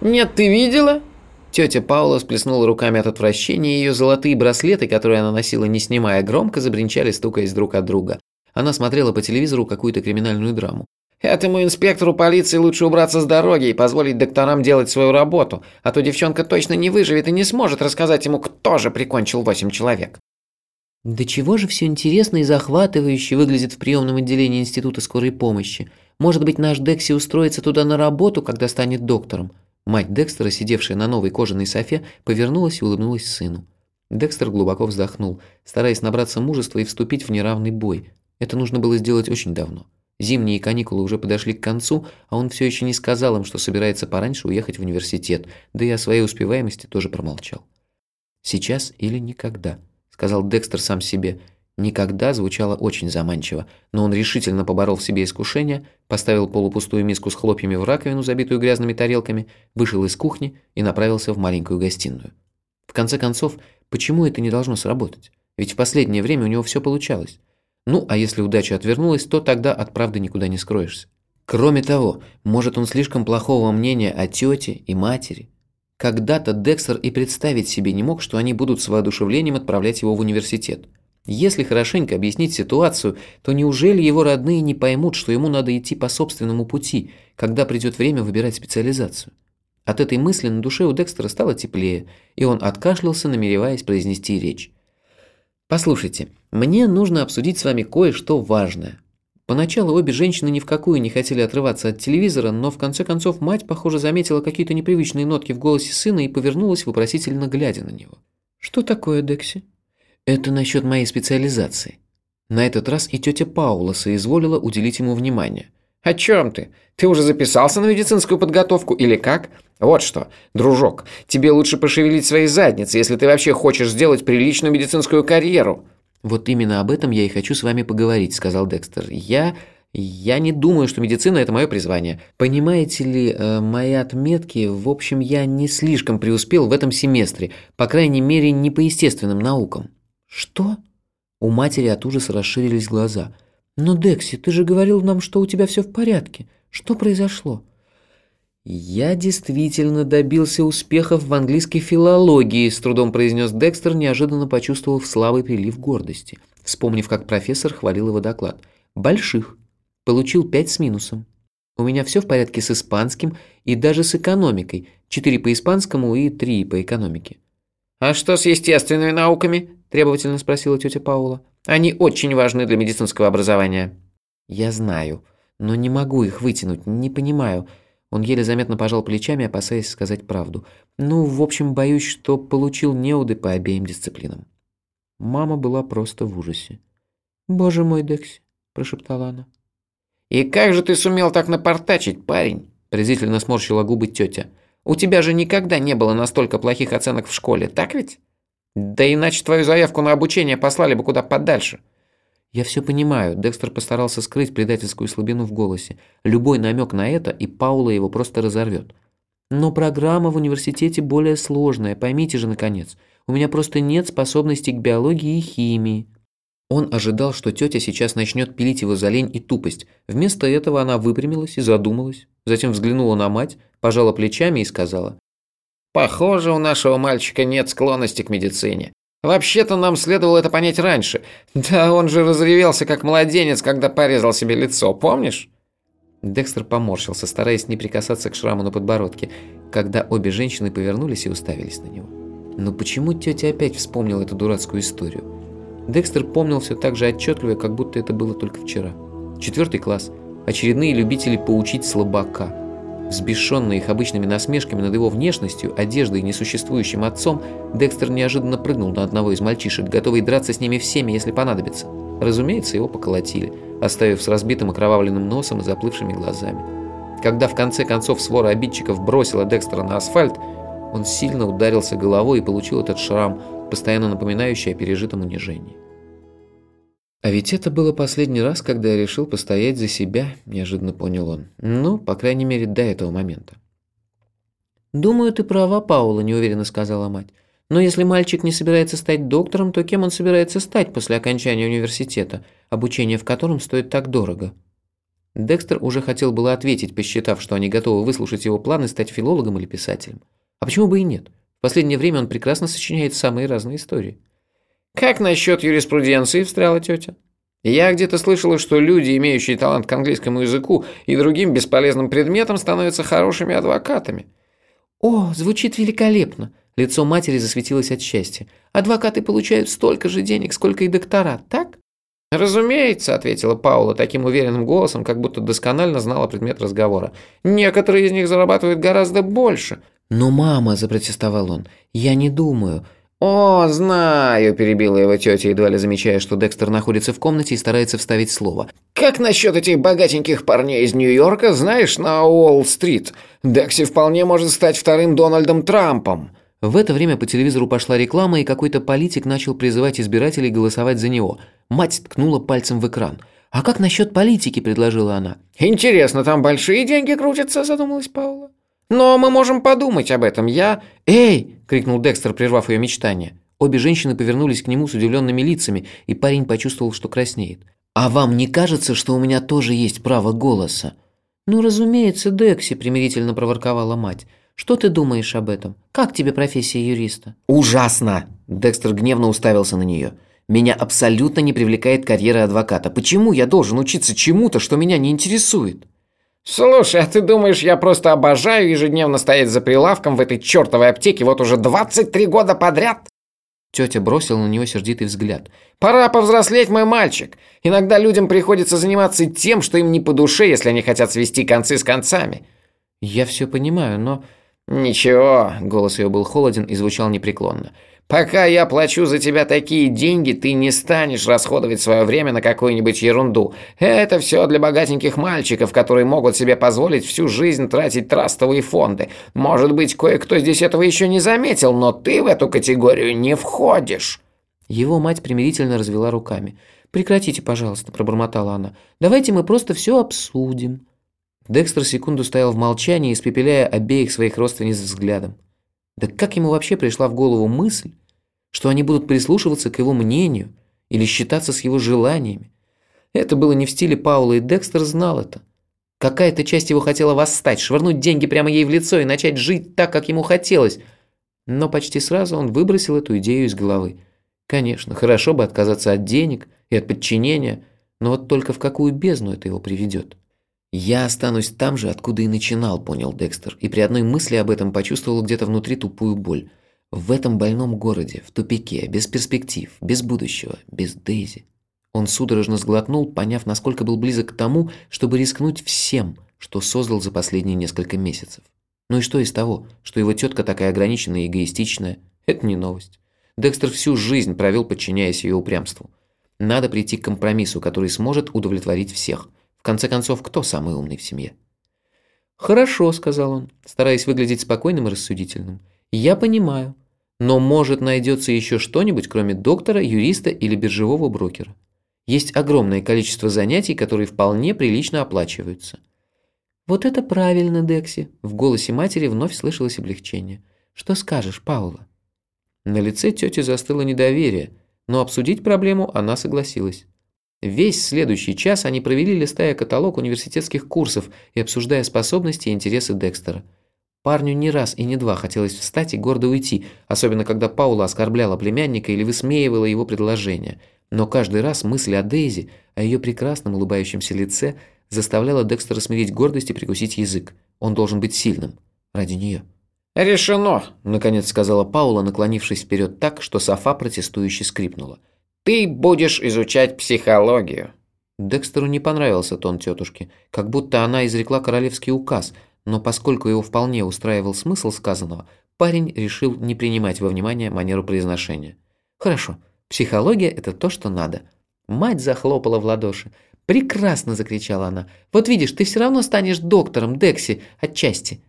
«Нет, ты видела?» Тетя Паула всплеснула руками от отвращения, и ее золотые браслеты, которые она носила не снимая, громко забринчали, стукаясь друг от друга. Она смотрела по телевизору какую-то криминальную драму. «Этому инспектору полиции лучше убраться с дороги и позволить докторам делать свою работу, а то девчонка точно не выживет и не сможет рассказать ему, кто же прикончил восемь человек». Да чего же все интересно и захватывающе выглядит в приемном отделении Института скорой помощи. Может быть, наш Декси устроится туда на работу, когда станет доктором. Мать Декстера, сидевшая на новой кожаной софе, повернулась и улыбнулась сыну. Декстер глубоко вздохнул, стараясь набраться мужества и вступить в неравный бой. Это нужно было сделать очень давно. Зимние каникулы уже подошли к концу, а он все еще не сказал им, что собирается пораньше уехать в университет, да и о своей успеваемости тоже промолчал. «Сейчас или никогда», — сказал Декстер сам себе, — «Никогда» звучало очень заманчиво, но он решительно поборол в себе искушение, поставил полупустую миску с хлопьями в раковину, забитую грязными тарелками, вышел из кухни и направился в маленькую гостиную. В конце концов, почему это не должно сработать? Ведь в последнее время у него все получалось. Ну, а если удача отвернулась, то тогда от правды никуда не скроешься. Кроме того, может он слишком плохого мнения о тете и матери. Когда-то Декстер и представить себе не мог, что они будут с воодушевлением отправлять его в университет. Если хорошенько объяснить ситуацию, то неужели его родные не поймут, что ему надо идти по собственному пути, когда придет время выбирать специализацию? От этой мысли на душе у Декстера стало теплее, и он откашлялся, намереваясь произнести речь. «Послушайте, мне нужно обсудить с вами кое-что важное». Поначалу обе женщины ни в какую не хотели отрываться от телевизора, но в конце концов мать, похоже, заметила какие-то непривычные нотки в голосе сына и повернулась, вопросительно глядя на него. «Что такое, Декси?» Это насчет моей специализации. На этот раз и тетя Паула соизволила уделить ему внимание. «О чем ты? Ты уже записался на медицинскую подготовку или как? Вот что, дружок, тебе лучше пошевелить свои задницы, если ты вообще хочешь сделать приличную медицинскую карьеру». «Вот именно об этом я и хочу с вами поговорить», – сказал Декстер. «Я... я не думаю, что медицина – это мое призвание. Понимаете ли, э, мои отметки, в общем, я не слишком преуспел в этом семестре, по крайней мере, не по естественным наукам». «Что?» У матери от ужаса расширились глаза. «Но, Декси, ты же говорил нам, что у тебя все в порядке. Что произошло?» «Я действительно добился успехов в английской филологии», с трудом произнес Декстер, неожиданно почувствовав слабый прилив гордости, вспомнив, как профессор хвалил его доклад. «Больших. Получил пять с минусом. У меня все в порядке с испанским и даже с экономикой. Четыре по испанскому и три по экономике». «А что с естественными науками?» – требовательно спросила тетя Паула. «Они очень важны для медицинского образования». «Я знаю, но не могу их вытянуть, не понимаю». Он еле заметно пожал плечами, опасаясь сказать правду. «Ну, в общем, боюсь, что получил неуды по обеим дисциплинам». Мама была просто в ужасе. «Боже мой, Декси», – прошептала она. «И как же ты сумел так напортачить, парень?» – презрительно сморщила губы тетя. У тебя же никогда не было настолько плохих оценок в школе, так ведь? Да иначе твою заявку на обучение послали бы куда подальше. Я все понимаю, Декстер постарался скрыть предательскую слабину в голосе. Любой намек на это, и Паула его просто разорвет. Но программа в университете более сложная, поймите же, наконец. У меня просто нет способностей к биологии и химии. Он ожидал, что тетя сейчас начнет пилить его за лень и тупость. Вместо этого она выпрямилась и задумалась. Затем взглянула на мать, пожала плечами и сказала. «Похоже, у нашего мальчика нет склонности к медицине. Вообще-то нам следовало это понять раньше. Да он же разревелся, как младенец, когда порезал себе лицо, помнишь?» Декстер поморщился, стараясь не прикасаться к шраму на подбородке, когда обе женщины повернулись и уставились на него. Но почему тетя опять вспомнила эту дурацкую историю? Декстер помнил все так же отчетливо, как будто это было только вчера. Четвертый класс. Очередные любители поучить слабака. Взбешенный их обычными насмешками над его внешностью, одеждой и несуществующим отцом, Декстер неожиданно прыгнул на одного из мальчишек, готовый драться с ними всеми, если понадобится. Разумеется, его поколотили, оставив с разбитым окровавленным носом и заплывшими глазами. Когда в конце концов свора обидчиков бросила Декстера на асфальт, он сильно ударился головой и получил этот шрам, постоянно напоминающий о пережитом унижении. А ведь это было последний раз, когда я решил постоять за себя, неожиданно понял он. Ну, по крайней мере, до этого момента. «Думаю, ты права, Паула», – неуверенно сказала мать. «Но если мальчик не собирается стать доктором, то кем он собирается стать после окончания университета, обучение в котором стоит так дорого?» Декстер уже хотел было ответить, посчитав, что они готовы выслушать его планы стать филологом или писателем. А почему бы и нет? В последнее время он прекрасно сочиняет самые разные истории. «Как насчет юриспруденции?» – встряла тетя. «Я где-то слышала, что люди, имеющие талант к английскому языку и другим бесполезным предметам, становятся хорошими адвокатами». «О, звучит великолепно!» Лицо матери засветилось от счастья. «Адвокаты получают столько же денег, сколько и доктора, так?» «Разумеется», – ответила Паула таким уверенным голосом, как будто досконально знала предмет разговора. «Некоторые из них зарабатывают гораздо больше». «Но мама», – запротестовал он, – «я не думаю». «О, знаю», – перебила его тетя, едва ли замечая, что Декстер находится в комнате и старается вставить слово. «Как насчет этих богатеньких парней из Нью-Йорка, знаешь, на Уолл-стрит? Декси вполне может стать вторым Дональдом Трампом». В это время по телевизору пошла реклама, и какой-то политик начал призывать избирателей голосовать за него. Мать ткнула пальцем в экран. «А как насчет политики?» – предложила она. «Интересно, там большие деньги крутятся?» – задумалась Паула. «Но мы можем подумать об этом. Я...» «Эй!» – крикнул Декстер, прервав ее мечтание. Обе женщины повернулись к нему с удивленными лицами, и парень почувствовал, что краснеет. «А вам не кажется, что у меня тоже есть право голоса?» «Ну, разумеется, Декси», – примирительно проворковала мать. «Что ты думаешь об этом? Как тебе профессия юриста?» «Ужасно!» – Декстер гневно уставился на нее. «Меня абсолютно не привлекает карьера адвоката. Почему я должен учиться чему-то, что меня не интересует?» «Слушай, а ты думаешь, я просто обожаю ежедневно стоять за прилавком в этой чертовой аптеке вот уже 23 года подряд?» Тетя бросила на него сердитый взгляд. «Пора повзрослеть, мой мальчик. Иногда людям приходится заниматься тем, что им не по душе, если они хотят свести концы с концами». «Я все понимаю, но...» «Ничего», — голос ее был холоден и звучал непреклонно. Пока я плачу за тебя такие деньги, ты не станешь расходовать свое время на какую-нибудь ерунду. Это все для богатеньких мальчиков, которые могут себе позволить всю жизнь тратить трастовые фонды. Может быть, кое-кто здесь этого еще не заметил, но ты в эту категорию не входишь». Его мать примирительно развела руками. «Прекратите, пожалуйста», – пробормотала она. «Давайте мы просто все обсудим». Декстер секунду стоял в молчании, испепеляя обеих своих родственниц взглядом. Да как ему вообще пришла в голову мысль, что они будут прислушиваться к его мнению или считаться с его желаниями? Это было не в стиле Паула, и Декстер знал это. Какая-то часть его хотела восстать, швырнуть деньги прямо ей в лицо и начать жить так, как ему хотелось. Но почти сразу он выбросил эту идею из головы. Конечно, хорошо бы отказаться от денег и от подчинения, но вот только в какую бездну это его приведет? «Я останусь там же, откуда и начинал», – понял Декстер, и при одной мысли об этом почувствовал где-то внутри тупую боль. В этом больном городе, в тупике, без перспектив, без будущего, без Дейзи. Он судорожно сглотнул, поняв, насколько был близок к тому, чтобы рискнуть всем, что создал за последние несколько месяцев. Ну и что из того, что его тетка такая ограниченная и эгоистичная? Это не новость. Декстер всю жизнь провел, подчиняясь ее упрямству. Надо прийти к компромиссу, который сможет удовлетворить всех – в конце концов, кто самый умный в семье? «Хорошо», — сказал он, стараясь выглядеть спокойным и рассудительным. «Я понимаю. Но, может, найдется еще что-нибудь, кроме доктора, юриста или биржевого брокера. Есть огромное количество занятий, которые вполне прилично оплачиваются». «Вот это правильно, Декси!» В голосе матери вновь слышалось облегчение. «Что скажешь, Паула?» На лице тети застыло недоверие, но обсудить проблему она согласилась. Весь следующий час они провели, листая каталог университетских курсов и обсуждая способности и интересы Декстера. Парню не раз и не два хотелось встать и гордо уйти, особенно когда Паула оскорбляла племянника или высмеивала его предложение. Но каждый раз мысль о Дейзи, о ее прекрасном улыбающемся лице, заставляла Декстера смирить гордость и прикусить язык. Он должен быть сильным. Ради нее. «Решено!» – наконец сказала Паула, наклонившись вперед так, что софа протестующе скрипнула. Ты будешь изучать психологию». Декстеру не понравился тон тетушки, как будто она изрекла королевский указ, но поскольку его вполне устраивал смысл сказанного, парень решил не принимать во внимание манеру произношения. «Хорошо, психология – это то, что надо». Мать захлопала в ладоши. «Прекрасно!» – закричала она. «Вот видишь, ты все равно станешь доктором, Декси, отчасти».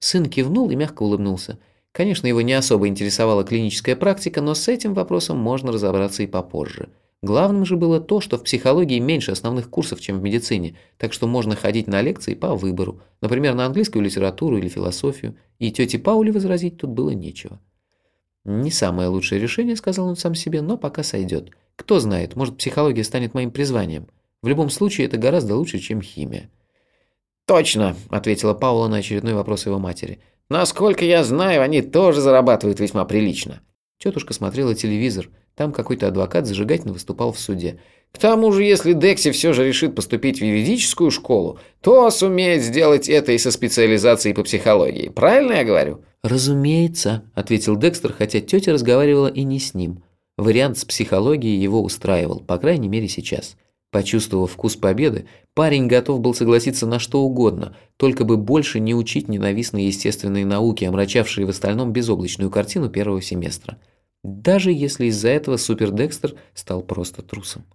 Сын кивнул и мягко улыбнулся. Конечно, его не особо интересовала клиническая практика, но с этим вопросом можно разобраться и попозже. Главным же было то, что в психологии меньше основных курсов, чем в медицине, так что можно ходить на лекции по выбору, например, на английскую литературу или философию, и тете Пауле возразить тут было нечего. «Не самое лучшее решение», — сказал он сам себе, — «но пока сойдет. Кто знает, может, психология станет моим призванием. В любом случае, это гораздо лучше, чем химия. «Точно», – ответила Паула на очередной вопрос его матери. «Насколько я знаю, они тоже зарабатывают весьма прилично». Тетушка смотрела телевизор. Там какой-то адвокат зажигательно выступал в суде. К тому же, если Декси все же решит поступить в юридическую школу, то сумеет сделать это и со специализацией по психологии. Правильно я говорю? «Разумеется», – ответил Декстер, хотя тетя разговаривала и не с ним. Вариант с психологией его устраивал, по крайней мере сейчас. Почувствовав вкус победы, парень готов был согласиться на что угодно, только бы больше не учить ненавистные естественные науки, омрачавшие в остальном безоблачную картину первого семестра. Даже если из-за этого Супер Декстер стал просто трусом.